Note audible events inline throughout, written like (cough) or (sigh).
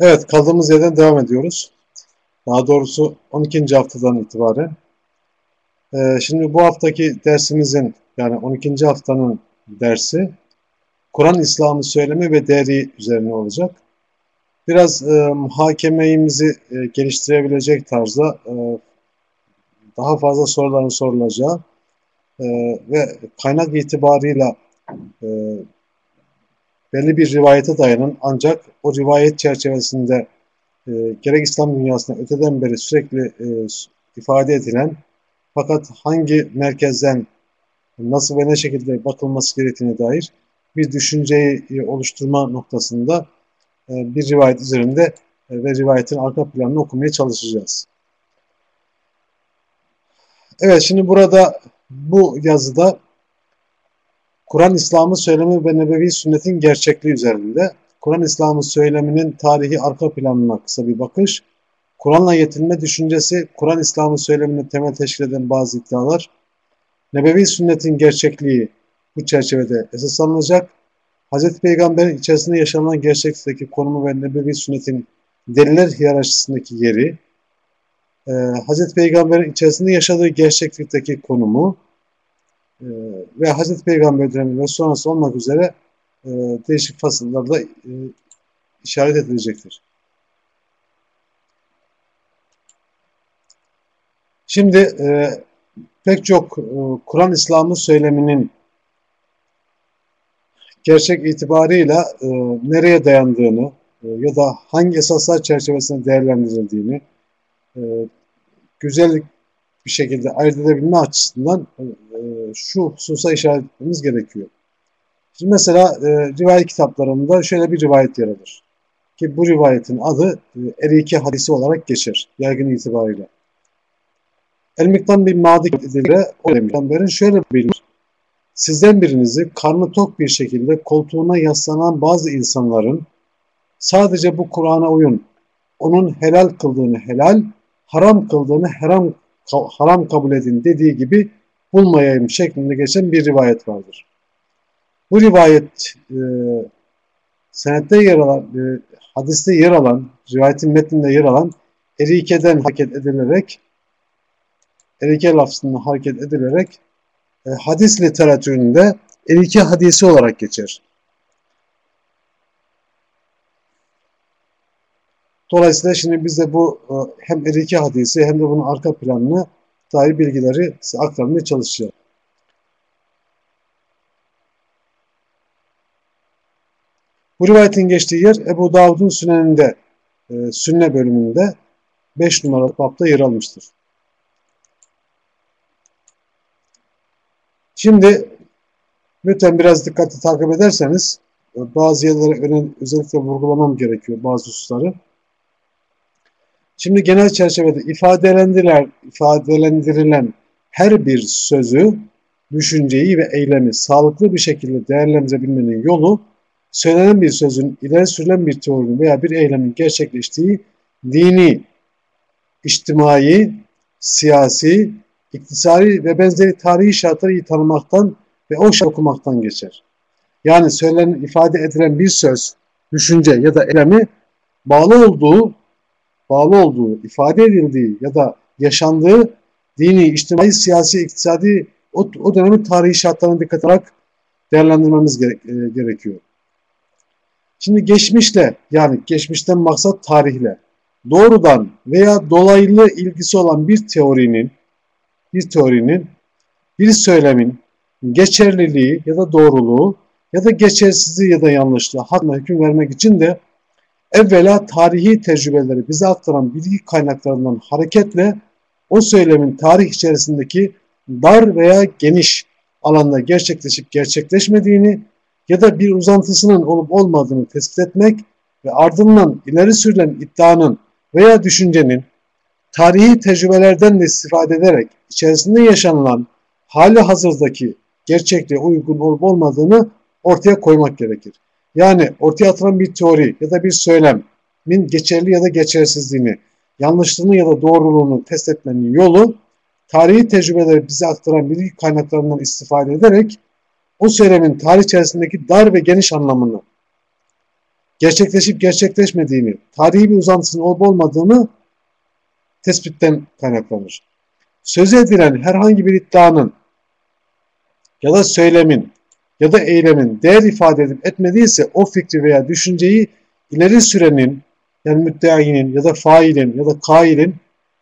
Evet, kaldığımız yerden devam ediyoruz. Daha doğrusu 12. haftadan itibaren. Ee, şimdi bu haftaki dersimizin, yani 12. haftanın dersi, Kur'an İslam'ı söyleme ve değeri üzerine olacak. Biraz e, muhakememizi e, geliştirebilecek tarzda e, daha fazla soruların sorulacağı e, ve kaynak itibarıyla e, belli bir rivayete dayanan ancak o rivayet çerçevesinde e, gerek İslam dünyasında öteden beri sürekli e, ifade edilen fakat hangi merkezden nasıl ve ne şekilde bakılması gerektiğine dair bir düşünceyi e, oluşturma noktasında e, bir rivayet üzerinde e, ve rivayetin arka planını okumaya çalışacağız. Evet şimdi burada bu yazıda Kur'an İslam'ı söylemi ve nebevi sünnetin gerçekliği üzerinde, Kur'an İslam'ı söyleminin tarihi arka planına kısa bir bakış, Kur'an'la yetinme düşüncesi, Kur'an İslam'ı söylemini temel teşkil eden bazı iddialar, nebevi sünnetin gerçekliği bu çerçevede esas alınacak, Hz. Peygamber'in içerisinde yaşanan gerçeklikteki konumu ve nebevi sünnetin deliller hiyerarşisindeki yeri, Hz. Peygamber'in içerisinde yaşadığı gerçeklikteki konumu, ee, ve Hazreti Peygamber dönemi ve sonrası olmak üzere e, değişik fasıllarda e, işaret edilecektir. Şimdi e, pek çok Kur'an İslam'ı söyleminin gerçek itibarıyla nereye dayandığını ya da hangi esaslar çerçevesinde değerlendirildiğini güzel bir şekilde ayırt edebilme açısından şu hususa işaret etmemiz gerekiyor. Şimdi mesela e, rivayet kitaplarında şöyle bir rivayet yer alır. Ki bu rivayetin adı e, Erike hadisi olarak geçer yaygın itibariyle. El-Miktan bin Madik ile o peygamberin şöyle bilinir. Sizden birinizi karnı tok bir şekilde koltuğuna yaslanan bazı insanların sadece bu Kur'an'a uyun, onun helal kıldığını helal, haram kıldığını haram, haram kabul edin dediği gibi bulmayayım şeklinde geçen bir rivayet vardır. Bu rivayet e, senette yer alan, e, hadiste yer alan, rivayetin metninde yer alan erikeden hareket edilerek erike lafzından hareket edilerek e, hadis literatüründe erike hadisi olarak geçer. Dolayısıyla şimdi biz de bu e, hem erike hadisi hem de bunun arka planını dair bilgileri size aktarmaya çalışacağım. Bu rivayetin geçtiği yer Ebu Davud'un süneninde, e, sünne bölümünde 5 numaralı bapta yer almıştır. Şimdi lütfen biraz dikkatli takip ederseniz e, bazı yerlere özellikle vurgulamam gerekiyor bazı hususları. Şimdi genel çerçevede ifadelendirilen, ifadelendirilen her bir sözü, düşünceyi ve eylemi sağlıklı bir şekilde değerlendirebilmenin yolu, söylenen bir sözün, ileri sürülen bir teorinin veya bir eylemin gerçekleştiği dini, içtimai, siyasi, iktisari ve benzeri tarihi şartları iyi tanımaktan ve o şey okumaktan geçer. Yani söylenen, ifade edilen bir söz, düşünce ya da eylemi bağlı olduğu bağlı olduğu, ifade edildiği ya da yaşandığı dini, içtimai, siyasi, iktisadi o, o dönemin tarihi şartlarına dikkat alarak değerlendirmemiz gere, e, gerekiyor. Şimdi geçmişle yani geçmişten maksat tarihle doğrudan veya dolaylı ilgisi olan bir teorinin bir teorinin bir söylemin geçerliliği ya da doğruluğu ya da geçersizliği ya da yanlışlığı hakkında hüküm vermek için de evvela tarihi tecrübeleri bize aktaran bilgi kaynaklarından hareketle o söylemin tarih içerisindeki dar veya geniş alanda gerçekleşip gerçekleşmediğini ya da bir uzantısının olup olmadığını tespit etmek ve ardından ileri sürülen iddianın veya düşüncenin tarihi tecrübelerden de istifade ederek içerisinde yaşanılan hali hazırdaki gerçekliğe uygun olup olmadığını ortaya koymak gerekir. Yani ortaya atılan bir teori ya da bir söylemin geçerli ya da geçersizliğini, yanlışlığını ya da doğruluğunu test etmenin yolu tarihi tecrübeleri bize aktaran bilgi kaynaklarından istifade ederek o söylemin tarih içerisindeki dar ve geniş anlamını, gerçekleşip gerçekleşmediğini, tarihi bir uzantısının olup olmadığını tespitten kaynaklanır. Söz edilen herhangi bir iddianın ya da söylemin ya da eylemin değer ifade edip etmediyse o fikri veya düşünceyi ileri sürenin yani müddeayinin ya da failin ya da kailin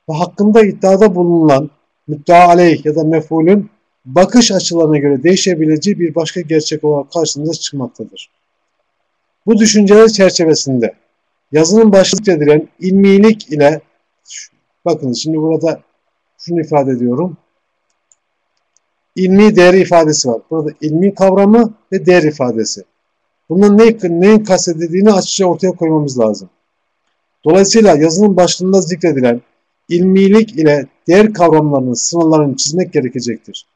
ve hakkında iddiada bulunan müddea aleyh ya da mefulün bakış açılarına göre değişebileceği bir başka gerçek olarak karşımıza çıkmaktadır. Bu düşünceler çerçevesinde yazının başlıkta edilen ilmilik ile bakın şimdi burada şunu ifade ediyorum. İlmi değer ifadesi var. Burada ilmi kavramı ve değer ifadesi. Bunun ne, neyin kastedildiğini açıkça ortaya koymamız lazım. Dolayısıyla yazının başlığında zikredilen ilmilik ile değer kavramlarının sınırlarını çizmek gerekecektir.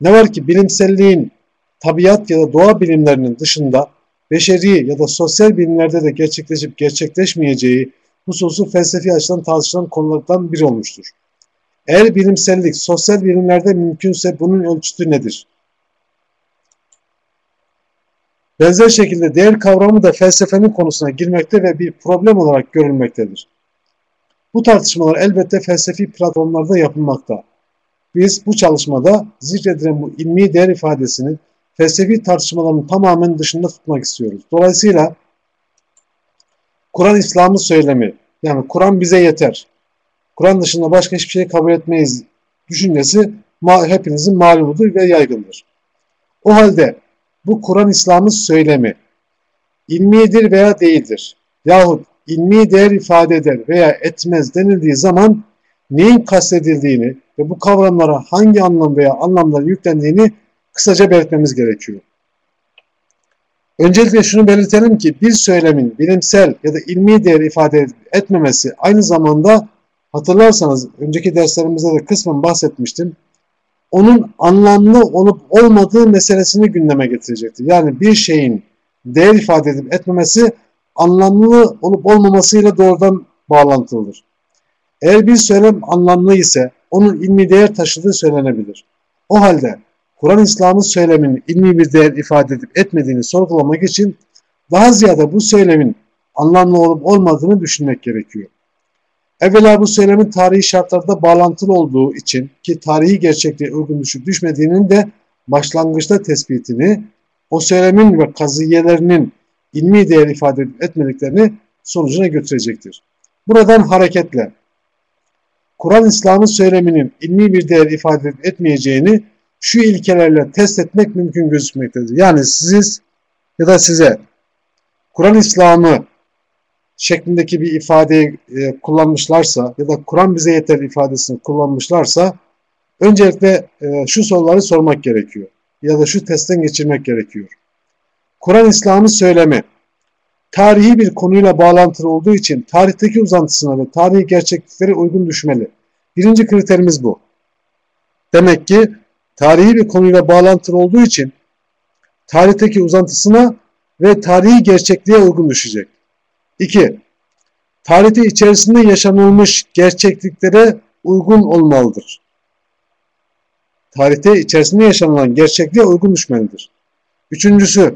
Ne var ki bilimselliğin tabiat ya da doğa bilimlerinin dışında beşeri ya da sosyal bilimlerde de gerçekleşip gerçekleşmeyeceği hususu felsefi açıdan tartışılan konulardan biri olmuştur. Eğer bilimsellik sosyal bilimlerde mümkünse bunun ölçütü nedir? Benzer şekilde değer kavramı da felsefenin konusuna girmekte ve bir problem olarak görülmektedir. Bu tartışmalar elbette felsefi platformlarda yapılmakta. Biz bu çalışmada zikredilen bu ilmi değer ifadesini felsefi tartışmaların tamamen dışında tutmak istiyoruz. Dolayısıyla Kur'an İslam'ı söylemi, yani Kur'an bize yeter. Kur'an dışında başka hiçbir şey kabul etmeyiz düşüncesi hepinizin malumudur ve yaygındır. O halde bu Kur'an İslam'ı söylemi ilmidir veya değildir yahut ilmi değer ifade eder veya etmez denildiği zaman neyin kastedildiğini ve bu kavramlara hangi anlam veya anlamlar yüklendiğini kısaca belirtmemiz gerekiyor. Öncelikle şunu belirtelim ki bir söylemin bilimsel ya da ilmi değer ifade etmemesi aynı zamanda hatırlarsanız önceki derslerimizde de kısmen bahsetmiştim. Onun anlamlı olup olmadığı meselesini gündeme getirecektir. Yani bir şeyin değer ifade edip etmemesi anlamlı olup olmamasıyla doğrudan bağlantılıdır. Eğer bir söylem anlamlı ise onun ilmi değer taşıdığı söylenebilir. O halde Kur'an İslam'ın söyleminin ilmi bir değer ifade edip etmediğini sorgulamak için daha ziyade bu söylemin anlamlı olup olmadığını düşünmek gerekiyor. Evvela bu söylemin tarihi şartlarda bağlantılı olduğu için ki tarihi gerçekliğe uygun düşüp düşmediğinin de başlangıçta tespitini, o söylemin ve kaziyelerinin ilmi değer ifade etmediklerini sonucuna götürecektir. Buradan hareketle Kur'an İslam'ın söyleminin ilmi bir değer ifade etmeyeceğini şu ilkelerle test etmek mümkün gözükmektedir. Yani siz ya da size Kur'an İslam'ı şeklindeki bir ifadeyi e, kullanmışlarsa ya da Kur'an bize yeter ifadesini kullanmışlarsa öncelikle e, şu soruları sormak gerekiyor. Ya da şu testten geçirmek gerekiyor. Kur'an İslam'ı söylemi tarihi bir konuyla bağlantılı olduğu için tarihteki uzantısına ve tarihi gerçekliklere uygun düşmeli. Birinci kriterimiz bu. Demek ki tarihi bir konuyla bağlantılı olduğu için tarihteki uzantısına ve tarihi gerçekliğe uygun düşecek. 2. Tarihte içerisinde yaşanılmış gerçekliklere uygun olmalıdır. Tarihte içerisinde yaşanılan gerçekliğe uygun düşmelidir. Üçüncüsü,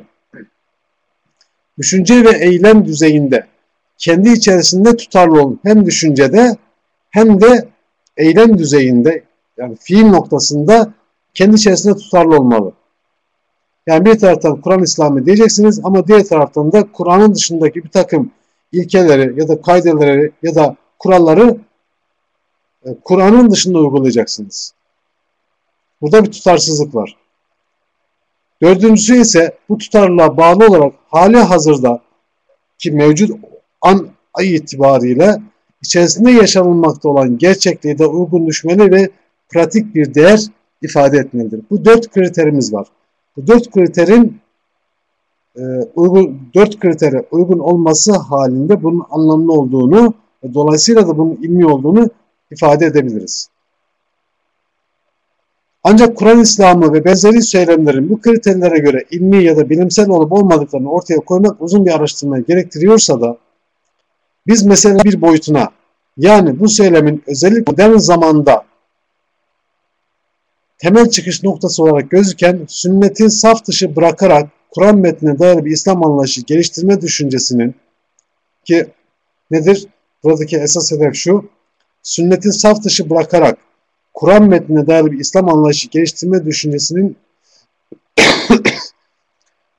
düşünce ve eylem düzeyinde kendi içerisinde tutarlı olun. Hem düşüncede hem de eylem düzeyinde yani fiil noktasında kendi içerisinde tutarlı olmalı. Yani bir taraftan Kur'an İslam'ı diyeceksiniz ama diğer taraftan da Kur'an'ın dışındaki bir takım ilkeleri ya da kaideleri ya da kuralları e, Kur'an'ın dışında uygulayacaksınız. Burada bir tutarsızlık var. Dördüncüsü ise bu tutarlılığa bağlı olarak hali hazırda ki mevcut an ay itibariyle içerisinde yaşanılmakta olan gerçekliğe de uygun düşmeli ve pratik bir değer ifade etmelidir. Bu dört kriterimiz var. Bu dört kriterin uygun dört kritere uygun olması halinde bunun anlamlı olduğunu ve dolayısıyla da bunun ilmi olduğunu ifade edebiliriz. Ancak Kur'an İslamı ve benzeri söylemlerin bu kriterlere göre ilmi ya da bilimsel olup olmadıklarını ortaya koymak uzun bir araştırmayı gerektiriyorsa da biz mesela bir boyutuna yani bu söylemin özellikle modern zamanda temel çıkış noktası olarak gözüken sünneti saf dışı bırakarak Kur'an metnine dayalı bir İslam anlayışı geliştirme düşüncesinin ki nedir? Buradaki esas hedef şu. Sünnetin saf dışı bırakarak Kur'an metnine dayalı bir İslam anlayışı geliştirme düşüncesinin (coughs)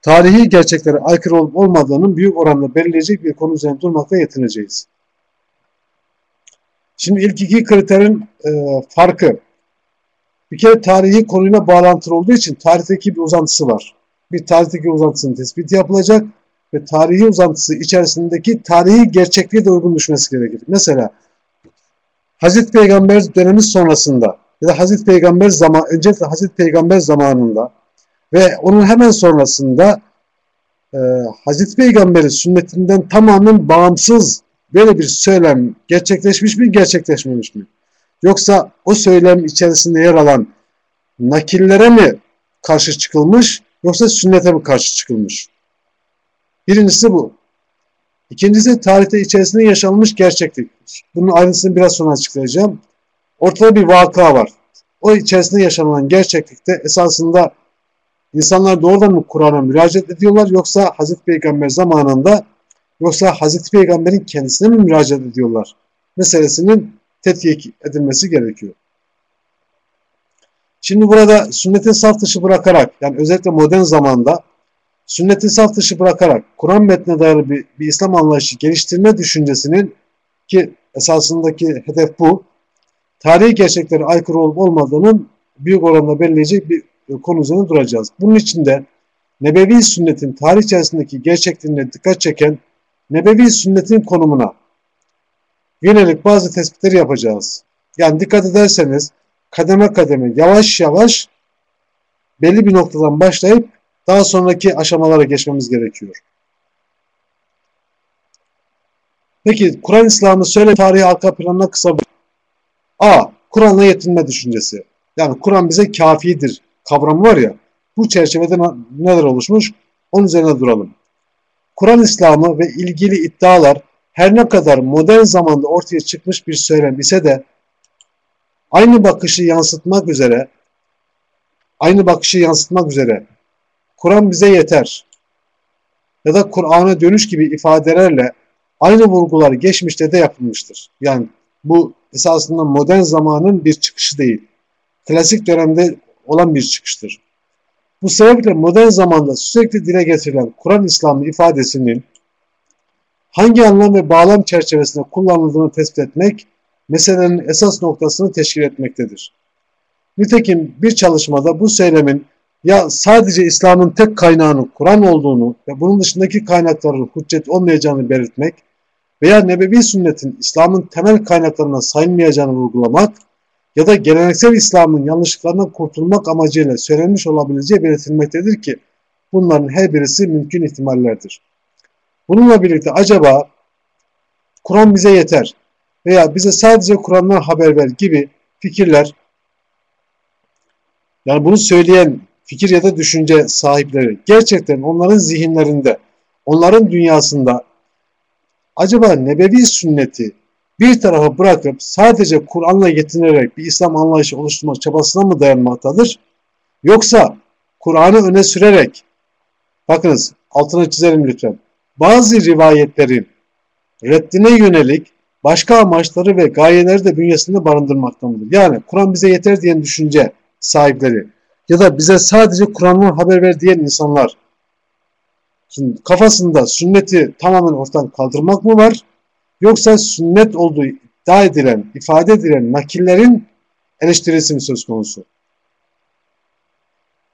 tarihi gerçeklere aykırı olup olmadığının büyük oranda belirleyecek bir konu üzerine durmakla yetineceğiz. Şimdi ilk iki kriterin e, farkı. Bir kere tarihi konuyla bağlantılı olduğu için tarihteki bir uzantısı var. Bir tarihteki uzantısının tespiti yapılacak ve tarihi uzantısı içerisindeki tarihi gerçekliğe de uygun düşmesi gerekir. Mesela Hazreti Peygamber dönemi sonrasında ya da Hazreti Peygamber zaman öncelikle Hazreti Peygamber zamanında ve onun hemen sonrasında e, Hazreti Peygamber'in sünnetinden tamamen bağımsız böyle bir söylem gerçekleşmiş mi gerçekleşmemiş mi? Yoksa o söylem içerisinde yer alan nakillere mi karşı çıkılmış yoksa sünnete mi karşı çıkılmış? Birincisi bu. İkincisi tarihte içerisinde yaşanmış gerçeklik. Bunun ayrıntısını biraz sonra açıklayacağım. Ortada bir vaka var. O içerisinde yaşanan gerçeklikte esasında insanlar doğrudan mı Kur'an'a müracaat ediyorlar yoksa Hazreti Peygamber zamanında yoksa Hazreti Peygamber'in kendisine mi müracaat ediyorlar? Meselesinin tetkik edilmesi gerekiyor. Şimdi burada sünnetin saf dışı bırakarak yani özellikle modern zamanda sünneti saf dışı bırakarak Kur'an metnine dayalı bir, bir İslam anlayışı geliştirme düşüncesinin ki esasındaki hedef bu. Tarihi gerçeklere aykırı olup olmadığının büyük oranda belirleyecek bir konu üzerine duracağız. Bunun için de Nebevi sünnetin tarih içerisindeki gerçekliğine dikkat çeken Nebevi sünnetin konumuna yönelik bazı tespitleri yapacağız. Yani dikkat ederseniz kademe kademe yavaş yavaş belli bir noktadan başlayıp daha sonraki aşamalara geçmemiz gerekiyor. Peki Kur'an İslam'ı söyle tarihi arka planına kısa bir A. Kur'an'la yetinme düşüncesi. Yani Kur'an bize kafidir kavramı var ya bu çerçevede neler oluşmuş onun üzerine duralım. Kur'an İslamı ve ilgili iddialar her ne kadar modern zamanda ortaya çıkmış bir söylem ise de aynı bakışı yansıtmak üzere aynı bakışı yansıtmak üzere Kur'an bize yeter ya da Kur'an'a dönüş gibi ifadelerle aynı vurgular geçmişte de yapılmıştır. Yani bu esasında modern zamanın bir çıkışı değil. Klasik dönemde olan bir çıkıştır. Bu sebeple modern zamanda sürekli dile getirilen Kur'an İslam'ı ifadesinin hangi anlam ve bağlam çerçevesinde kullanıldığını tespit etmek meselenin esas noktasını teşkil etmektedir. Nitekim bir çalışmada bu söylemin ya sadece İslam'ın tek kaynağının Kur'an olduğunu ve bunun dışındaki kaynakların hüccet olmayacağını belirtmek veya Nebevi sünnetin İslam'ın temel kaynaklarına sayılmayacağını vurgulamak ya da geleneksel İslam'ın yanlışlıklarından kurtulmak amacıyla söylenmiş olabileceği belirtilmektedir ki bunların her birisi mümkün ihtimallerdir. Bununla birlikte acaba Kur'an bize yeter veya bize sadece Kur'an'dan haber ver gibi fikirler yani bunu söyleyen fikir ya da düşünce sahipleri gerçekten onların zihinlerinde, onların dünyasında acaba nebevi sünneti bir tarafa bırakıp sadece Kur'an'la yetinerek bir İslam anlayışı oluşturmak çabasına mı dayanmaktadır? Yoksa Kur'an'ı öne sürerek, bakınız altına çizelim lütfen, bazı rivayetlerin reddine yönelik başka amaçları ve gayeleri de bünyesinde barındırmakta mıdır? Yani Kur'an bize yeter diyen düşünce sahipleri ya da bize sadece Kur'an'dan haber ver diyen insanlar şimdi kafasında sünneti tamamen ortadan kaldırmak mı var? Yoksa sünnet olduğu iddia edilen, ifade edilen nakillerin eleştirisi mi söz konusu?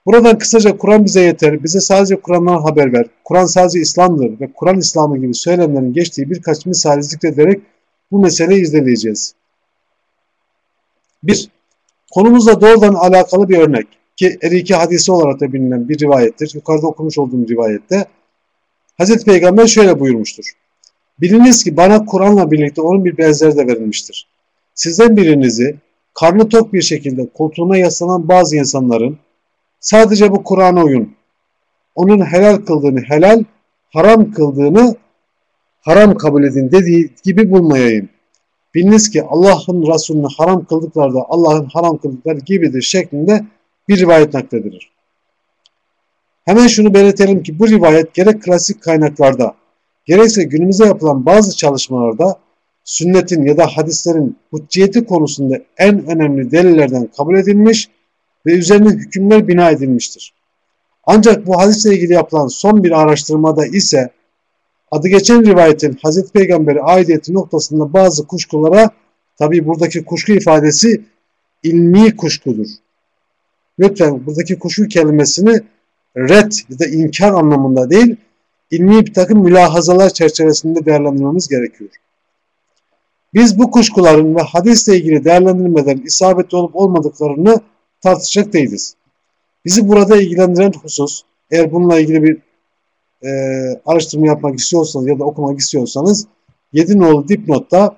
Buradan kısaca Kur'an bize yeter, bize sadece Kur'an'dan haber ver, Kur'an sadece İslam'dır ve Kur'an İslamı gibi söylemlerin geçtiği birkaç misali zikrederek bu meseleyi izleyeceğiz. Bir, konumuzla doğrudan alakalı bir örnek ki Eriki hadisi olarak da bilinen bir rivayettir. Yukarıda okumuş olduğum rivayette Hazreti Peygamber şöyle buyurmuştur. Biliniz ki bana Kur'an'la birlikte onun bir benzeri de verilmiştir. Sizden birinizi karnı tok bir şekilde koltuğuna yaslanan bazı insanların sadece bu Kur'an'a uyun. Onun helal kıldığını helal, haram kıldığını haram kabul edin dediği gibi bulmayayım. Biliniz ki Allah'ın Resulü'nü haram kıldıkları da Allah'ın haram kıldıkları gibidir şeklinde bir rivayet nakledilir. Hemen şunu belirtelim ki bu rivayet gerek klasik kaynaklarda gerekse günümüze yapılan bazı çalışmalarda sünnetin ya da hadislerin hücciyeti konusunda en önemli delillerden kabul edilmiş ve üzerine hükümler bina edilmiştir. Ancak bu hadisle ilgili yapılan son bir araştırmada ise adı geçen rivayetin Hazreti Peygamber'e aidiyeti noktasında bazı kuşkulara tabi buradaki kuşku ifadesi ilmi kuşkudur. Lütfen buradaki kuşku kelimesini red ya da inkar anlamında değil, ilmi bir takım mülahazalar çerçevesinde değerlendirmemiz gerekiyor. Biz bu kuşkuların ve hadisle ilgili değerlendirmeden isabetli olup olmadıklarını tartışacak değiliz. Bizi burada ilgilendiren husus, eğer bununla ilgili bir e, araştırma yapmak istiyorsanız ya da okumak istiyorsanız 7 nolu dipnotta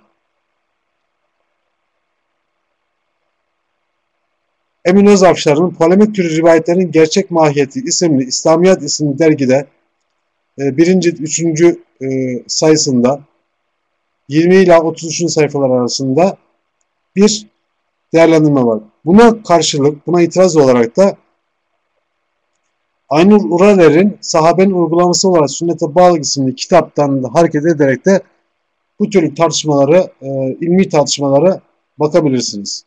Emin Özafşar'ın Polemik Türü Rivayetlerin Gerçek Mahiyeti isimli İslamiyat isimli dergide e, birinci, üçüncü e, sayısında 20 ila 33. sayfalar arasında bir değerlendirme var. Buna karşılık, buna itiraz olarak da Aynur Uraler'in sahabenin uygulaması olarak sünnete bağlı isimli kitaptan da hareket ederek de bu tür tartışmaları, e, ilmi tartışmalara bakabilirsiniz.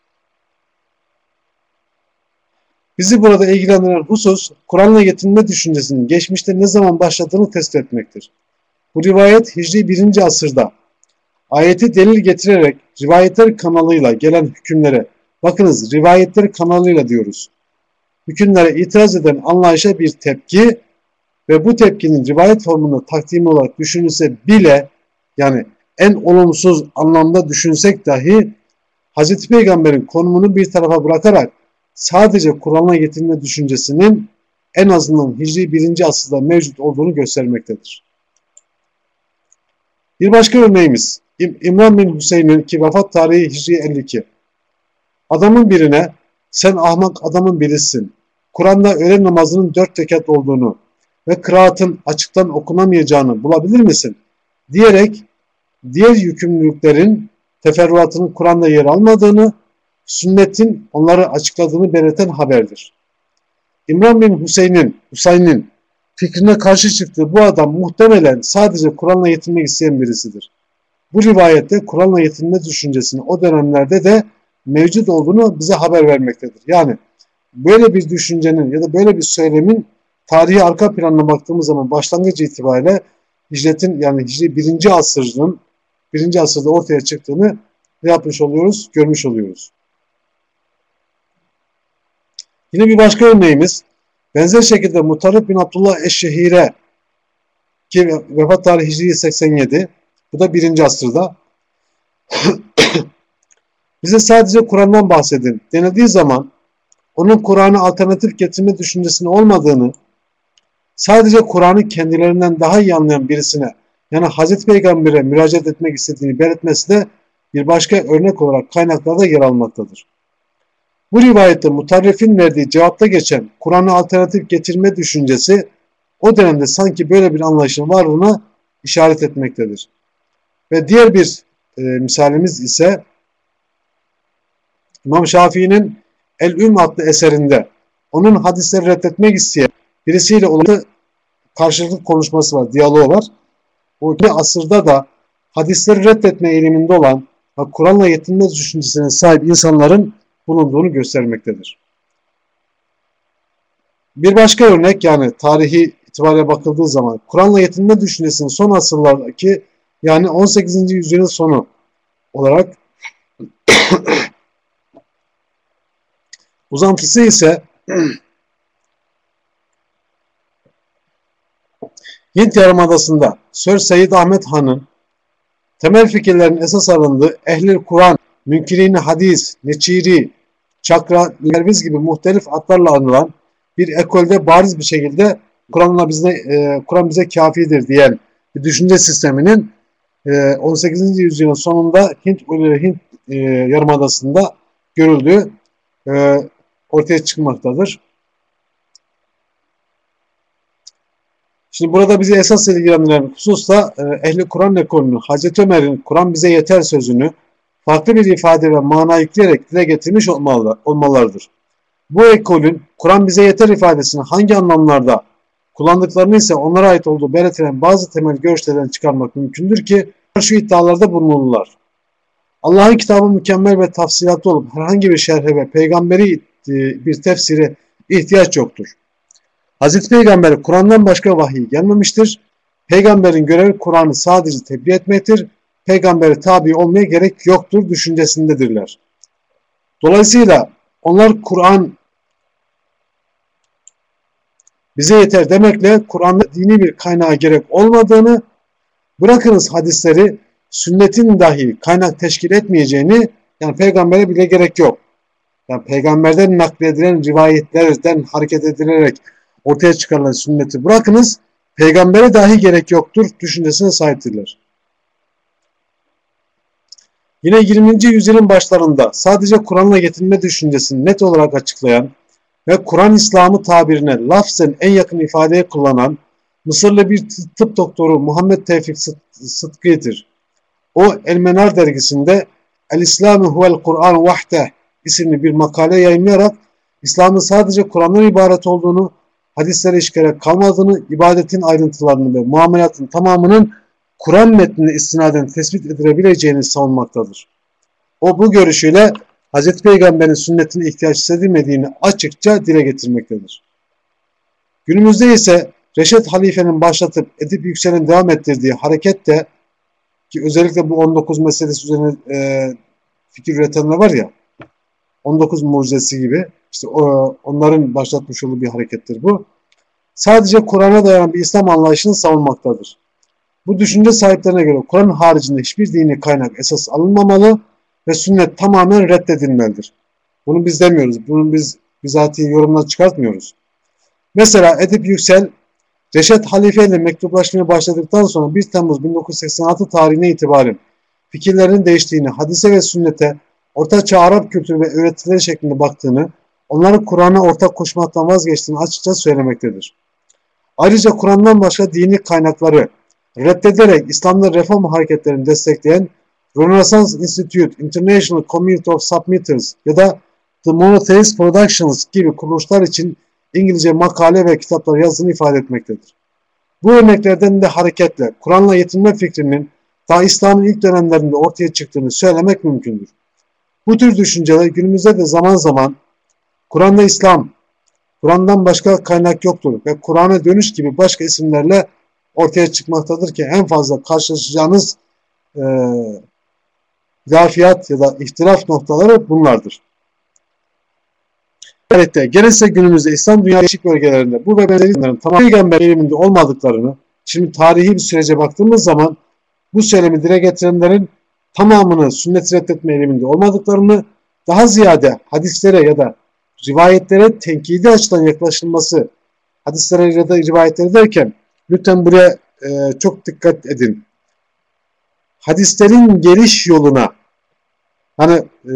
Bizi burada ilgilendiren husus, Kur'an'la yetinme düşüncesinin geçmişte ne zaman başladığını test etmektir. Bu rivayet Hicri 1. asırda ayeti delil getirerek rivayetler kanalıyla gelen hükümlere, bakınız rivayetler kanalıyla diyoruz. Hükümlere itiraz eden anlayışa bir tepki ve bu tepkinin rivayet formunda takdimi olarak düşünülse bile yani en olumsuz anlamda düşünsek dahi Hz. Peygamber'in konumunu bir tarafa bırakarak sadece Kur'an'a getirme düşüncesinin en azından Hicri 1. asırda mevcut olduğunu göstermektedir. Bir başka örneğimiz İmran bin Hüseyin'in ki vefat tarihi Hicri 52. Adamın birine sen ahmak adamın birisin. Kur'an'da öğle namazının dört rekat olduğunu ve kıraatın açıktan okunamayacağını bulabilir misin? Diyerek diğer yükümlülüklerin teferruatının Kur'an'da yer almadığını sünnetin onları açıkladığını belirten haberdir. İmran bin Hüseyin'in Hüseyin'in fikrine karşı çıktığı bu adam muhtemelen sadece Kur'an'la yetinmek isteyen birisidir. Bu rivayette Kur'an'la yetinme düşüncesinin o dönemlerde de mevcut olduğunu bize haber vermektedir. Yani böyle bir düşüncenin ya da böyle bir söylemin tarihi arka planına baktığımız zaman başlangıç itibariyle hicretin yani hicri birinci asırın birinci asırda ortaya çıktığını yapmış oluyoruz? Görmüş oluyoruz. Yine bir başka örneğimiz benzer şekilde Mutarrif bin Abdullah Eşşehire ki vefat tarihi Hicri 87 bu da birinci asırda bize sadece Kur'an'dan bahsedin denildiği zaman onun Kur'an'ı alternatif getirme düşüncesinin olmadığını sadece Kur'an'ı kendilerinden daha iyi anlayan birisine yani Hazreti Peygamber'e müracaat etmek istediğini belirtmesi de bir başka örnek olarak kaynaklarda yer almaktadır. Bu rivayette mutarrifin verdiği cevapta geçen Kur'an'ı alternatif getirme düşüncesi o dönemde sanki böyle bir anlayışın varlığına işaret etmektedir. Ve diğer bir e, misalimiz ise İmam Şafii'nin El-Üm adlı eserinde onun hadisleri reddetmek isteyen birisiyle olan karşılıklı konuşması var, diyaloğu var. O iki asırda da hadisleri reddetme eğiliminde olan Kur'an'la yetinme düşüncesine sahip insanların bulunduğunu göstermektedir. Bir başka örnek yani tarihi itibariyle bakıldığı zaman Kur'an'la yetinme düşüncesinin son asırlardaki yani 18. yüzyılın sonu olarak uzantısı ise (clears throat) Hint Yarımadası'nda Sir Seyyid Ahmet Han'ın temel fikirlerin esas alındığı ehli Kur'an Münkirini Hadis, Neçiri, Çakra, Lerviz gibi muhtelif adlarla anılan bir ekolde bariz bir şekilde Kur'an'la bize e, Kur'an bize kafidir diyen bir düşünce sisteminin e, 18. yüzyılın sonunda Hint Hint e, Yarımadası'nda görüldüğü e, ortaya çıkmaktadır. Şimdi burada bizi esas ilgilendiren husus da e, ehli Kur'an ekolünün Hazreti Ömer'in Kur'an bize yeter sözünü farklı bir ifade ve mana yükleyerek dile getirmiş olmalı, olmalarıdır. Bu ekolün Kur'an bize yeter ifadesini hangi anlamlarda kullandıklarını ise onlara ait olduğu belirtilen bazı temel görüşlerden çıkarmak mümkündür ki şu iddialarda bulunurlar. Allah'ın kitabı mükemmel ve tafsilatlı olup herhangi bir şerhe ve peygamberi bir tefsire ihtiyaç yoktur. Hazreti Peygamber Kur'an'dan başka vahiy gelmemiştir. Peygamberin görevi Kur'an'ı sadece tebliğ etmektir. Peygambere tabi olmaya gerek yoktur düşüncesindedirler. Dolayısıyla onlar Kur'an bize yeter demekle Kur'an'da dini bir kaynağa gerek olmadığını, bırakınız hadisleri sünnetin dahi kaynak teşkil etmeyeceğini, yani peygambere bile gerek yok. Yani peygamberden nakledilen rivayetlerden hareket edilerek ortaya çıkarılan sünneti bırakınız, peygambere dahi gerek yoktur düşüncesine sahiptirler. Yine 20. yüzyılın başlarında sadece Kur'an'la yetinme düşüncesini net olarak açıklayan ve Kur'an İslamı tabirine lafzen en yakın ifadeye kullanan Mısırlı bir tıp doktoru Muhammed Tevfik Sıtkı'dır. O Elmenar dergisinde El-İslamı huvel Kur'an vahdeh isimli bir makale yayınlayarak İslam'ın sadece Kur'an'dan ibaret olduğunu, hadislere işgerek kalmadığını, ibadetin ayrıntılarını ve muamelatın tamamının Kur'an metnine istinaden tespit edilebileceğini savunmaktadır. O bu görüşüyle Hz. Peygamber'in sünnetine ihtiyaç hissedilmediğini açıkça dile getirmektedir. Günümüzde ise Reşet Halife'nin başlatıp Edip Yüksel'in devam ettirdiği hareket de ki özellikle bu 19 meselesi üzerine e, fikir üretenler var ya 19 mucizesi gibi işte onların başlatmış olduğu bir harekettir bu. Sadece Kur'an'a dayanan bir İslam anlayışını savunmaktadır. Bu düşünce sahiplerine göre Kur'an haricinde hiçbir dini kaynak esas alınmamalı ve sünnet tamamen reddedilmelidir. Bunu biz demiyoruz. Bunu biz bizatihi yorumdan çıkartmıyoruz. Mesela Edip Yüksel, Reşet Halife ile mektuplaşmaya başladıktan sonra 1 Temmuz 1986 tarihine itibaren fikirlerinin değiştiğini, hadise ve sünnete, ortaçağ Arap kültürü ve öğretileri şeklinde baktığını, onların Kur'an'a ortak koşmaktan vazgeçtiğini açıkça söylemektedir. Ayrıca Kur'an'dan başka dini kaynakları reddederek İslam'da reform hareketlerini destekleyen Renaissance Institute, International Community of Submitters ya da The Monotheist Productions gibi kuruluşlar için İngilizce makale ve kitaplar yazdığını ifade etmektedir. Bu örneklerden de hareketle Kur'an'la yetinme fikrinin daha İslam'ın ilk dönemlerinde ortaya çıktığını söylemek mümkündür. Bu tür düşünceler günümüzde de zaman zaman Kur'an'da İslam, Kur'an'dan başka kaynak yoktur ve Kur'an'a dönüş gibi başka isimlerle ortaya çıkmaktadır ki en fazla karşılaşacağınız e, zafiyat ya da ihtilaf noktaları bunlardır. Elbette gelirse günümüzde İslam dünya değişik bölgelerinde bu ve benzeri tamam peygamber eliminde olmadıklarını şimdi tarihi bir sürece baktığımız zaman bu söylemi dile getirenlerin tamamını sünnet reddetme eliminde olmadıklarını daha ziyade hadislere ya da rivayetlere tenkidi açıdan yaklaşılması hadislere ya da rivayetlere derken lütfen buraya e, çok dikkat edin hadislerin geliş yoluna hani e,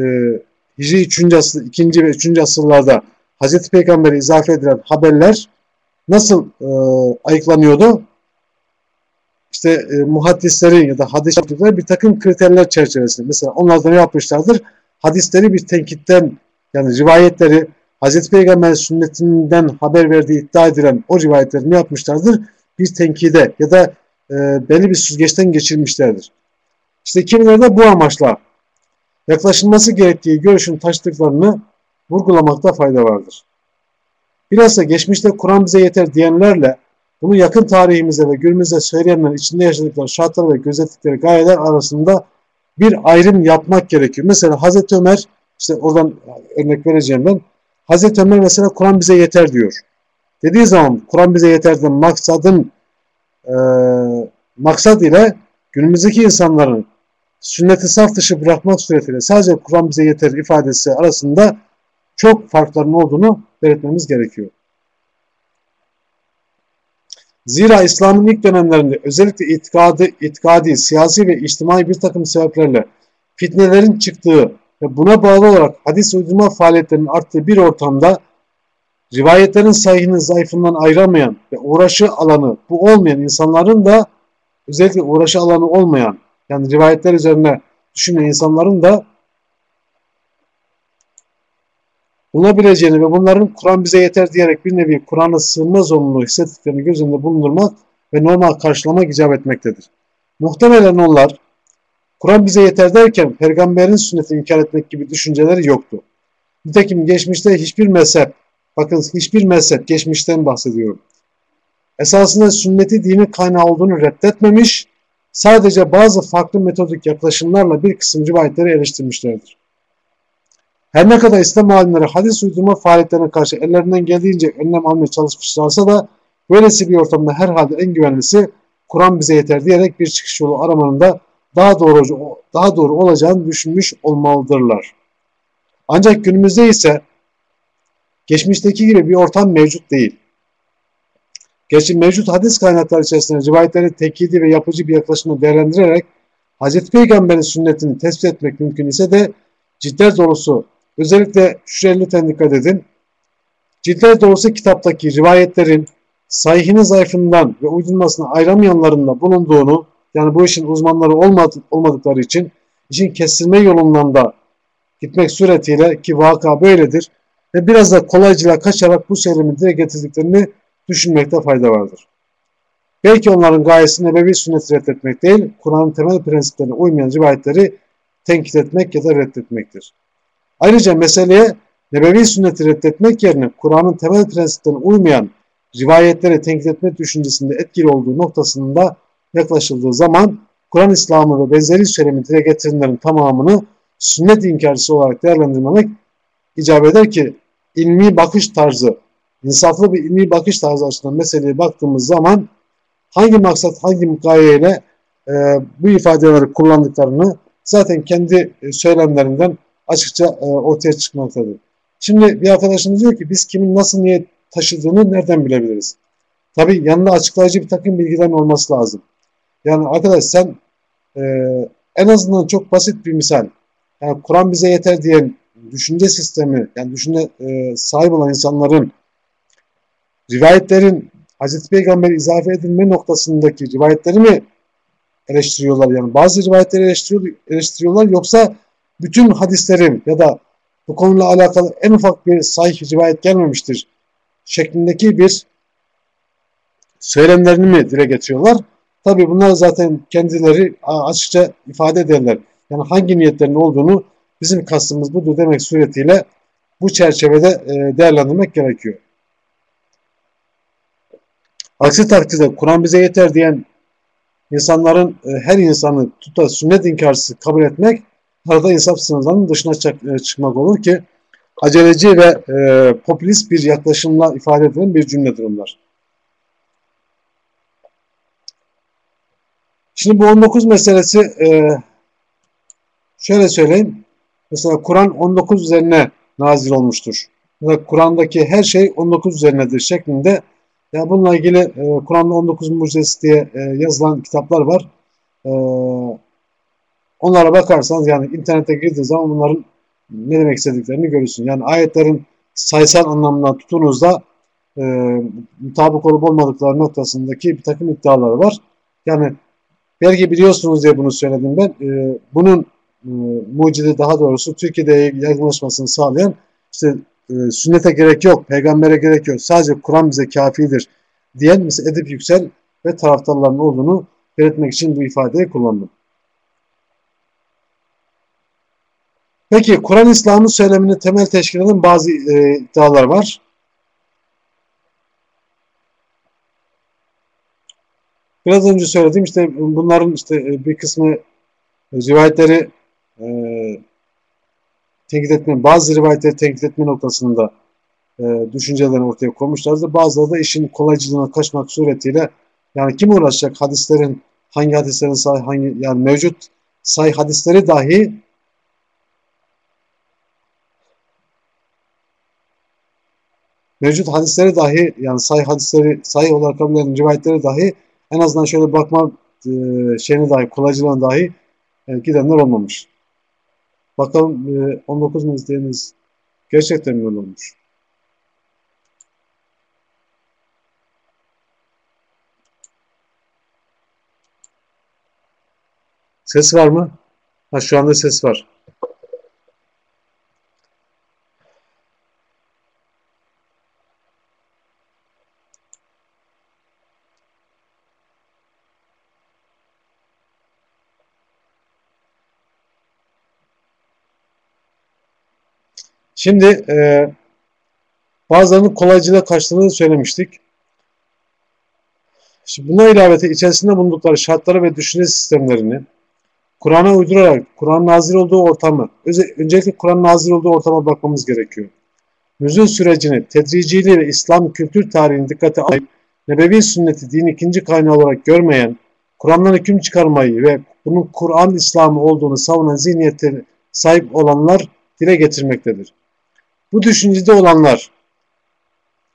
Hicri 3. asır, 2. ve 3. asırlarda Hazreti Peygamber'e izafe edilen haberler nasıl e, ayıklanıyordu? İşte e, muhaddislerin ya da hadis bir takım kriterler çerçevesinde. Mesela onlar da ne yapmışlardır? Hadisleri bir tenkitten yani rivayetleri Hazreti Peygamber sünnetinden haber verdiği iddia edilen o rivayetleri ne yapmışlardır? Bir tenkide ya da e, belli bir süzgeçten geçirmişlerdir. İşte kimileri de bu amaçla yaklaşılması gerektiği görüşün taşıdıklarını vurgulamakta fayda vardır. Bilhassa geçmişte Kur'an bize yeter diyenlerle bunu yakın tarihimize ve günümüzde söyleyenler içinde yaşadıkları şartlar ve gözettikleri gayeler arasında bir ayrım yapmak gerekiyor. Mesela Hazreti Ömer, işte oradan örnek vereceğim ben. Hazreti Ömer mesela Kur'an bize yeter diyor. Dediği zaman Kur'an bize yeterden maksadın e, maksat ile günümüzdeki insanların sünneti saf dışı bırakmak suretiyle sadece Kur'an bize yeter ifadesi arasında çok farkların olduğunu belirtmemiz gerekiyor. Zira İslam'ın ilk dönemlerinde özellikle itikadi, itikadi, siyasi ve içtimai bir takım sebeplerle fitnelerin çıktığı ve buna bağlı olarak hadis uydurma faaliyetlerinin arttığı bir ortamda rivayetlerin sahihinin zayıfından ayıramayan ve uğraşı alanı bu olmayan insanların da özellikle uğraşı alanı olmayan yani rivayetler üzerine düşünen insanların da bulunabileceğini ve bunların Kur'an bize yeter diyerek bir nevi Kur'an'a sığınma zorunluluğu hissettiklerini göz önünde bulundurmak ve normal karşılamak icap etmektedir. Muhtemelen onlar Kur'an bize yeter derken peygamberin sünnetini inkar etmek gibi düşünceleri yoktu. Nitekim geçmişte hiçbir mezhep, bakın hiçbir mezhep geçmişten bahsediyorum. Esasında sünneti dinin kaynağı olduğunu reddetmemiş, sadece bazı farklı metodik yaklaşımlarla bir kısım rivayetleri eleştirmişlerdir. Her ne kadar İslam alimleri hadis uydurma faaliyetlerine karşı ellerinden geldiğince önlem almaya çalışmışlarsa da böylesi bir ortamda herhalde en güvenlisi Kur'an bize yeter diyerek bir çıkış yolu aramanın da daha doğru, daha doğru olacağını düşünmüş olmalıdırlar. Ancak günümüzde ise geçmişteki gibi bir ortam mevcut değil. Gerçi mevcut hadis kaynakları içerisinde rivayetleri tekidi ve yapıcı bir yaklaşımla değerlendirerek Hz. Peygamber'in sünnetini tespit etmek mümkün ise de cidden dolusu özellikle şuraya lütfen dikkat edin. Cidden dolusu kitaptaki rivayetlerin sahihini zayıfından ve uydurmasını ayıramayanların da bulunduğunu yani bu işin uzmanları olmadıkları için işin kesilme yolundan da gitmek suretiyle ki vaka böyledir ve biraz da kolaycılığa kaçarak bu söylemi dile getirdiklerini düşünmekte fayda vardır. Belki onların gayesi nebevi sünneti reddetmek değil, Kur'an'ın temel prensiplerine uymayan rivayetleri tenkit etmek ya da reddetmektir. Ayrıca meseleye nebevi sünneti reddetmek yerine Kur'an'ın temel prensiplerine uymayan rivayetleri tenkit etme düşüncesinde etkili olduğu noktasında yaklaşıldığı zaman Kur'an İslamı ve benzeri söylemi dile getirenlerin tamamını sünnet inkarcısı olarak değerlendirmemek icap eder ki ilmi bakış tarzı, insaflı bir ilmi bakış tarzı açısından meseleye baktığımız zaman hangi maksat, hangi gayeyle e, bu ifadeleri kullandıklarını zaten kendi söylemlerinden açıkça e, ortaya çıkmaktadır. Şimdi bir arkadaşımız diyor ki biz kimin nasıl niyet taşıdığını nereden bilebiliriz? Tabi yanında açıklayıcı bir takım bilgilerin olması lazım. Yani arkadaş sen e, en azından çok basit bir misal. Yani Kur'an bize yeter diyen düşünce sistemi, yani düşünce e, sahip olan insanların rivayetlerin Hazreti Peygamber izafe edilme noktasındaki rivayetleri mi eleştiriyorlar? Yani bazı rivayetleri eleştiriyor, eleştiriyorlar yoksa bütün hadislerin ya da bu konuyla alakalı en ufak bir sahih rivayet gelmemiştir şeklindeki bir söylemlerini mi dile getiriyorlar? Tabi bunlar zaten kendileri açıkça ifade ederler. Yani hangi niyetlerin olduğunu bizim kastımız budur demek suretiyle bu çerçevede e, değerlendirmek gerekiyor. Aksi takdirde Kur'an bize yeter diyen insanların e, her insanı tuta sünnet inkarcısı kabul etmek arada insaf sınırlarının dışına e, çıkmak olur ki aceleci ve e, popülist bir yaklaşımla ifade edilen bir cümledir onlar. Şimdi bu 19 meselesi e, şöyle söyleyeyim. Mesela Kur'an 19 üzerine nazil olmuştur. Kur'an'daki her şey 19 üzerinedir şeklinde. Ya bununla ilgili e, Kur'an'da 19 mucizesi diye e, yazılan kitaplar var. E, onlara bakarsanız yani internete girdiğiniz zaman bunların ne demek istediklerini görürsün. Yani ayetlerin sayısal anlamına tutunuzda e, mutabık olup olmadıkları noktasındaki bir takım iddiaları var. Yani belki biliyorsunuz diye bunu söyledim ben. E, bunun e, mucidi daha doğrusu Türkiye'de yaygınlaşmasını sağlayan işte e, sünnete gerek yok, peygambere gerek yok, sadece Kur'an bize kafidir diyen mesela Edip Yüksel ve taraftarların olduğunu belirtmek için bu ifadeyi kullandım. Peki Kur'an İslam'ın söylemini temel teşkil eden bazı e, iddialar var. Biraz önce söylediğim işte bunların işte e, bir kısmı rivayetleri e, tenkit etme, bazı rivayetleri tenkit etme noktasında e, düşüncelerini ortaya koymuşlardı. Bazıları da işin kolaycılığına kaçmak suretiyle yani kim uğraşacak hadislerin hangi hadislerin say hangi yani mevcut say hadisleri dahi mevcut hadisleri dahi yani say hadisleri say olarak kabul edilen rivayetleri dahi en azından şöyle bakma e, şeyini dahi kolaycılığına dahi e, gidenler olmamış. Bakalım 19 e, mu izleyeniz gerçekten mi olmuş? Ses var mı? Ha şu anda ses var. Şimdi e, bazılarının kolaycılığa kaçtığını söylemiştik. Şimdi buna ilavete içerisinde bulundukları şartları ve düşünce sistemlerini Kur'an'a uydurarak Kur'an nazil olduğu ortamı, öncelikle Kur'an nazil olduğu ortama bakmamız gerekiyor. Nüzul sürecini, tedriciliği ve İslam kültür tarihini dikkate alıp Nebevi sünneti din ikinci kaynağı olarak görmeyen, Kur'an'dan hüküm çıkarmayı ve bunun Kur'an İslamı olduğunu savunan zihniyete sahip olanlar dile getirmektedir. Bu düşüncede olanlar,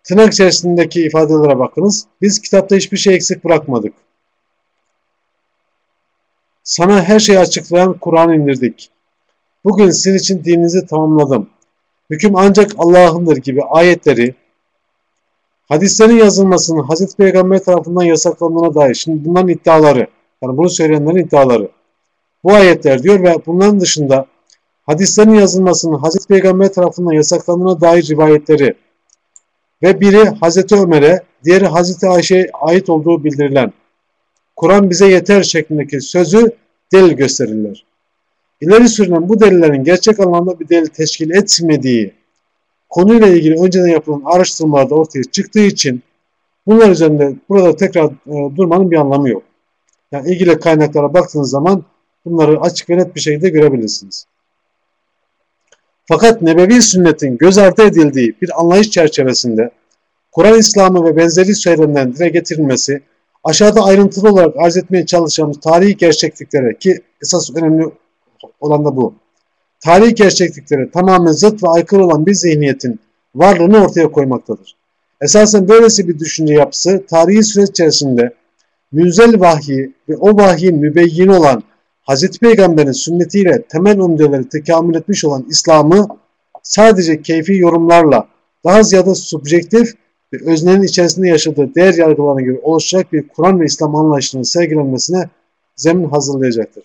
tırnak içerisindeki ifadelere bakınız. Biz kitapta hiçbir şey eksik bırakmadık. Sana her şeyi açıklayan Kur'an indirdik. Bugün sizin için dininizi tamamladım. Hüküm ancak Allah'ındır gibi ayetleri hadislerin yazılmasının Hazreti Peygamber tarafından yasaklandığına dair. Şimdi bunların iddiaları. Yani bunu söyleyenlerin iddiaları. Bu ayetler diyor ve bunların dışında hadislerin yazılmasının Hazreti Peygamber tarafından yasaklandığına dair rivayetleri ve biri Hazreti Ömer'e, diğeri Hazreti Ayşe'ye ait olduğu bildirilen Kur'an bize yeter şeklindeki sözü delil gösterirler. İleri sürülen bu delillerin gerçek anlamda bir delil teşkil etmediği konuyla ilgili önceden yapılan araştırmalarda ortaya çıktığı için bunlar üzerinde burada tekrar e, durmanın bir anlamı yok. Yani ilgili kaynaklara baktığınız zaman bunları açık ve net bir şekilde görebilirsiniz. Fakat nebevi sünnetin göz ardı edildiği bir anlayış çerçevesinde Kur'an İslamı ve benzeri söylemden dile getirilmesi aşağıda ayrıntılı olarak arz etmeye çalışacağımız tarihi gerçekliklere ki esas önemli olan da bu. Tarihi gerçekliklere tamamen zıt ve aykırı olan bir zihniyetin varlığını ortaya koymaktadır. Esasen böylesi bir düşünce yapısı tarihi süreç içerisinde münzel vahyi ve o vahyin mübeyyin olan Hz. Peygamber'in sünnetiyle temel umdeleri tekamül etmiş olan İslam'ı sadece keyfi yorumlarla daha ziyade subjektif ve öznenin içerisinde yaşadığı değer yargılarına göre oluşacak bir Kur'an ve İslam anlayışının sergilenmesine zemin hazırlayacaktır.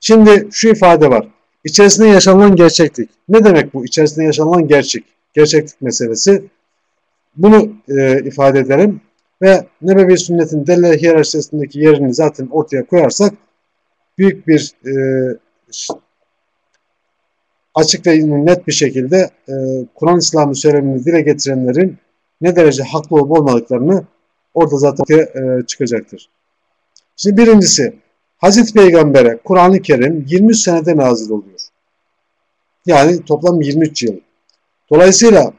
Şimdi şu ifade var. İçerisinde yaşanılan gerçeklik. Ne demek bu? İçerisinde yaşanılan gerçek. Gerçeklik meselesi. Bunu e, ifade ederim. Ve Nebevi sünnetin delil hiyerarşisindeki yerini zaten ortaya koyarsak büyük bir e, açık net bir şekilde e, Kur'an İslam'ı söylemini dile getirenlerin ne derece haklı olup olmadıklarını orada zaten e, çıkacaktır. Şimdi birincisi Hazreti Peygamber'e Kur'an-ı Kerim 23 senede nazil oluyor. Yani toplam 23 yıl. Dolayısıyla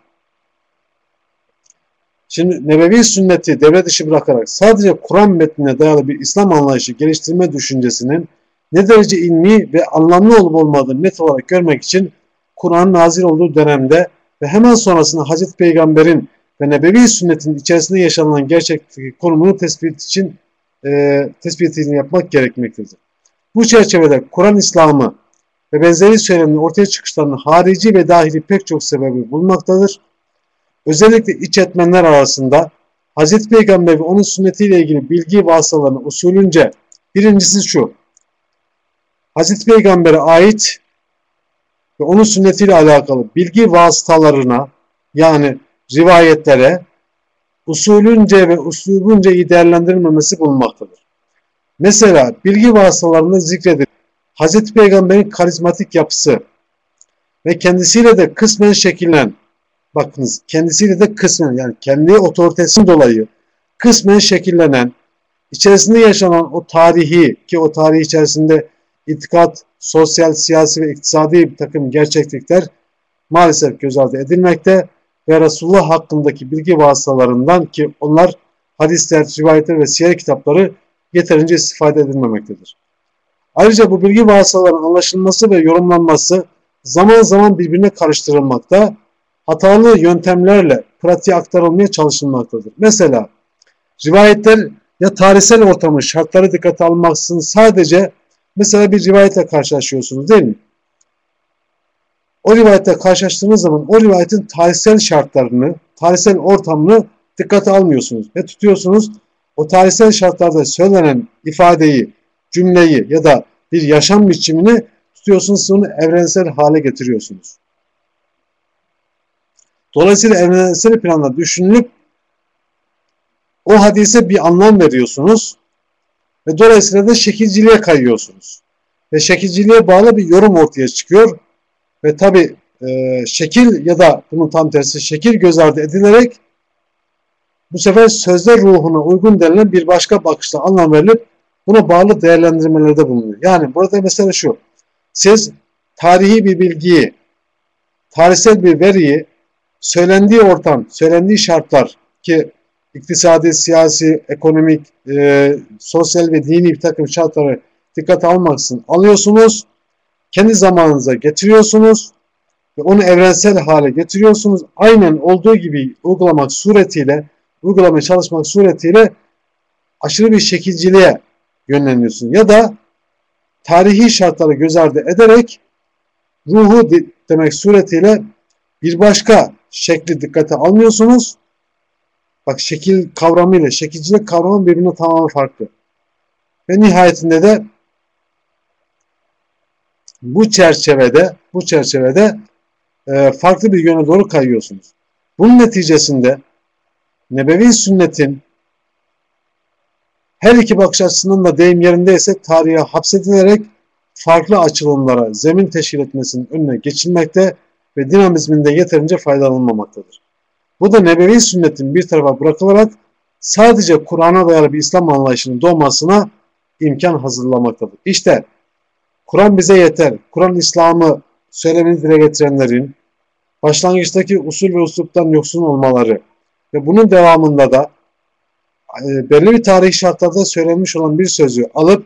şimdi nebevi sünneti devre dışı bırakarak sadece Kur'an metnine dayalı bir İslam anlayışı geliştirme düşüncesinin ne derece ilmi ve anlamlı olup olmadığını net olarak görmek için Kur'an nazil olduğu dönemde ve hemen sonrasında Hazreti Peygamber'in ve Nebevi sünnetin içerisinde yaşanılan gerçeklik konumunu tespit için e, tespitini yapmak gerekmektedir. Bu çerçevede Kur'an İslam'ı ve benzeri söylemin ortaya çıkışlarının harici ve dahili pek çok sebebi bulunmaktadır. Özellikle iç etmenler arasında Hz. Peygamber ve onun sünnetiyle ilgili bilgi vasıtalarını usulünce birincisi şu. Hz. Peygamber'e ait ve onun sünnetiyle alakalı bilgi vasıtalarına yani rivayetlere usulünce ve uslubunca iyi değerlendirilmemesi bulunmaktadır. Mesela bilgi vasıtalarında zikredilir. Hz. Peygamber'in karizmatik yapısı ve kendisiyle de kısmen şekillen, bakınız kendisiyle de kısmen yani kendi otoritesi dolayı kısmen şekillenen, içerisinde yaşanan o tarihi ki o tarih içerisinde itikat, sosyal, siyasi ve iktisadi bir takım gerçeklikler maalesef göz ardı edilmekte ve Resulullah hakkındaki bilgi vasıtalarından ki onlar hadisler, rivayetler ve siyer kitapları yeterince istifade edilmemektedir. Ayrıca bu bilgi vasıtalarının anlaşılması ve yorumlanması zaman zaman birbirine karıştırılmakta, hatalı yöntemlerle pratiğe aktarılmaya çalışılmaktadır. Mesela rivayetler ya tarihsel ortamın şartları dikkate almaksızın sadece mesela bir rivayetle karşılaşıyorsunuz değil mi? O rivayette karşılaştığınız zaman o rivayetin tarihsel şartlarını, tarihsel ortamını dikkate almıyorsunuz ve tutuyorsunuz. O tarihsel şartlarda söylenen ifadeyi, cümleyi ya da bir yaşam biçimini tutuyorsunuz, onu evrensel hale getiriyorsunuz. Dolayısıyla evrensel planla düşünülüp o hadise bir anlam veriyorsunuz ve dolayısıyla da şekilciliğe kayıyorsunuz. Ve şekilciliğe bağlı bir yorum ortaya çıkıyor ve tabi e, şekil ya da bunun tam tersi şekil göz ardı edilerek bu sefer sözler ruhuna uygun denilen bir başka bakışla anlam verilip buna bağlı değerlendirmelerde bulunuyor. Yani burada mesela şu. Siz tarihi bir bilgiyi, tarihsel bir veriyi söylendiği ortam, söylendiği şartlar ki iktisadi, siyasi, ekonomik, e, sosyal ve dini bir takım şartları dikkate almaksın alıyorsunuz. Kendi zamanınıza getiriyorsunuz ve onu evrensel hale getiriyorsunuz. Aynen olduğu gibi uygulamak suretiyle, uygulamaya çalışmak suretiyle aşırı bir şekilciliğe yönleniyorsun. Ya da tarihi şartları göz ardı ederek ruhu demek suretiyle bir başka şekli dikkate almıyorsunuz. Bak şekil kavramı ile şekilcilik kavramı birbirine tamamen farklı. Ve nihayetinde de bu çerçevede bu çerçevede e, farklı bir yöne doğru kayıyorsunuz. Bunun neticesinde Nebevi sünnetin her iki bakış açısının da deyim yerindeyse tarihe hapsedilerek farklı açılımlara zemin teşkil etmesinin önüne geçilmekte ve dinamizminde yeterince faydalanılmamaktadır. Bu da nebevi sünnetin bir tarafa bırakılarak sadece Kur'an'a dayalı bir İslam anlayışının doğmasına imkan hazırlamaktadır. İşte Kur'an bize yeter. Kur'an İslam'ı söylemini dile getirenlerin başlangıçtaki usul ve usluptan yoksun olmaları ve bunun devamında da e, belli bir tarih şartlarda söylenmiş olan bir sözü alıp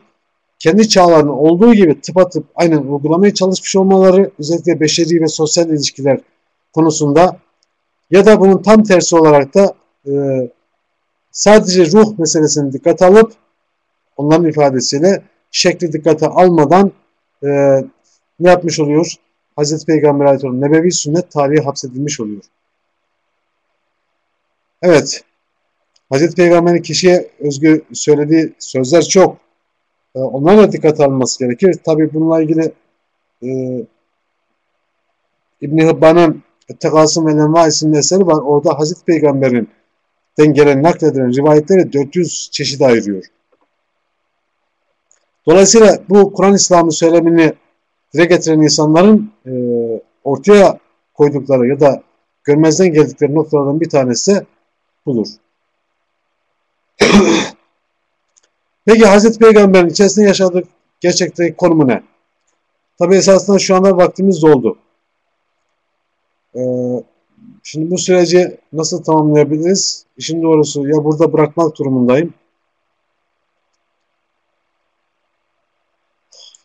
kendi çağlarının olduğu gibi tıpatıp aynen uygulamaya çalışmış olmaları özellikle beşeri ve sosyal ilişkiler konusunda ya da bunun tam tersi olarak da e, sadece ruh meselesini dikkate alıp onların ifadesiyle şekli dikkate almadan e, ne yapmış oluyor? Hazreti Peygamber Aleyhisselam nebevi sünnet tarihi hapsedilmiş oluyor. Evet. Hazreti Peygamber'in kişiye özgü söylediği sözler çok. E, onlarla dikkat alınması gerekir. Tabi bununla ilgili e, İbn-i Hıbban'ın Tekasım ve Lenva isimli eseri var. Orada Hazreti Peygamber'in den gelen nakledilen rivayetleri 400 çeşit ayırıyor. Dolayısıyla bu Kur'an İslam'ı söylemini dile getiren insanların e, ortaya koydukları ya da görmezden geldikleri noktalardan bir tanesi budur. (clears throat) Peki Hazreti Peygamber'in içerisinde yaşadığı gerçekteki konumu ne? Tabi esasında şu anda vaktimiz doldu. Ee, şimdi bu süreci nasıl tamamlayabiliriz? İşin doğrusu ya burada bırakmak durumundayım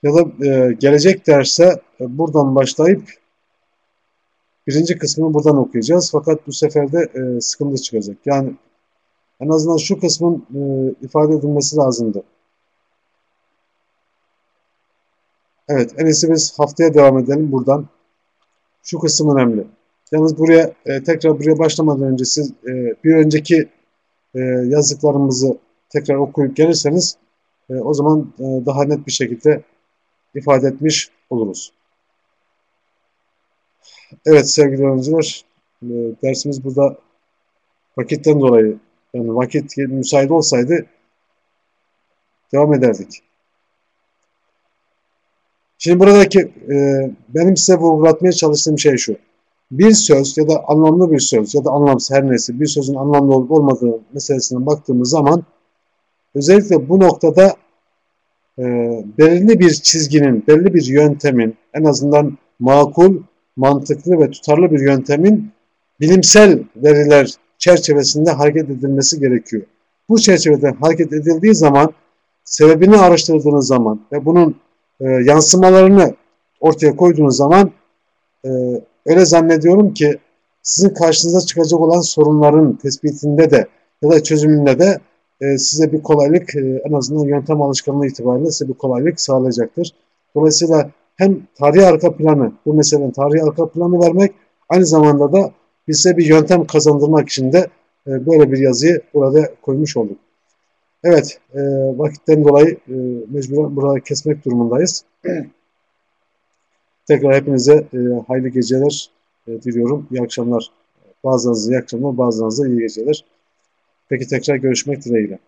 ya da e, gelecek derse e, buradan başlayıp birinci kısmını buradan okuyacağız. Fakat bu sefer de e, sıkıntı çıkacak. Yani en azından şu kısmın e, ifade edilmesi lazımdı. Evet, en iyisi biz haftaya devam edelim buradan. Şu kısım önemli. Yalnız buraya e, tekrar buraya başlamadan önce siz e, bir önceki e, yazdıklarımızı tekrar okuyup gelirseniz e, o zaman e, daha net bir şekilde ifade etmiş oluruz. Evet sevgili öğrenciler, e, dersimiz burada vakitten dolayı yani vakit müsait olsaydı devam ederdik. Şimdi buradaki e, benim size vurgulatmaya çalıştığım şey şu. Bir söz ya da anlamlı bir söz ya da anlamsız her neyse bir sözün anlamlı olup olmadığı meselesine baktığımız zaman özellikle bu noktada e, belirli bir çizginin, belli bir yöntemin en azından makul, mantıklı ve tutarlı bir yöntemin bilimsel veriler çerçevesinde hareket edilmesi gerekiyor. Bu çerçevede hareket edildiği zaman sebebini araştırdığınız zaman ve bunun e, yansımalarını ortaya koyduğunuz zaman e, öyle zannediyorum ki sizin karşınıza çıkacak olan sorunların tespitinde de ya da çözümünde de e, size bir kolaylık e, en azından yöntem alışkanlığı itibariyle size bir kolaylık sağlayacaktır. Dolayısıyla hem tarihi arka planı, bu meselenin tarihi arka planı vermek aynı zamanda da bize bir yöntem kazandırmak için de e, böyle bir yazıyı burada koymuş olduk. Evet, e, vakitten dolayı e, mecburen burada kesmek durumundayız. (clears throat) Tekrar hepinize e, hayırlı geceler e, diliyorum. İyi akşamlar. Bazılarınıza iyi akşamlar, bazılarınıza iyi geceler. Peki tekrar görüşmek dileğiyle.